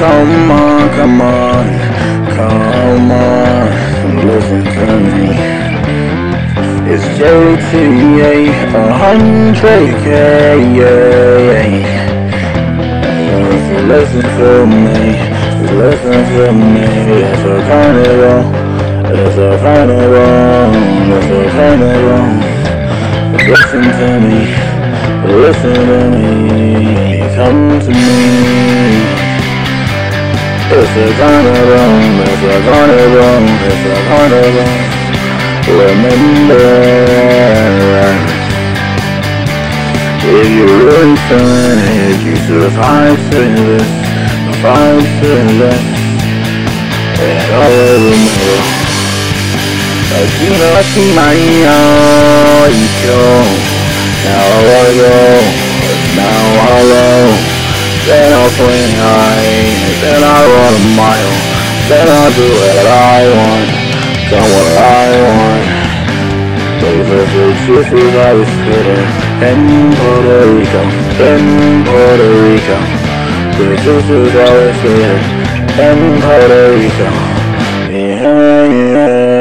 Come on, come on. It's JTA, a hundred K, yeah. Listen to me, listen to me. It's a carnival, it's a carnival, it's a carnival. Listen to me, listen to me, come to me. It's a carnival, it's a carnival, it's a carnival. Remember, if you're really it, you survive this, survive this, and all remember. Aquí no aquí mañana, y yo, now I go, now I go. Then I'll swing high, then I'll run a mile, then I'll do what I want, done what I want. Truths I was spitting in Puerto Rico, in Puerto Rico. Truths I was spitting in Puerto Rico. Yeah.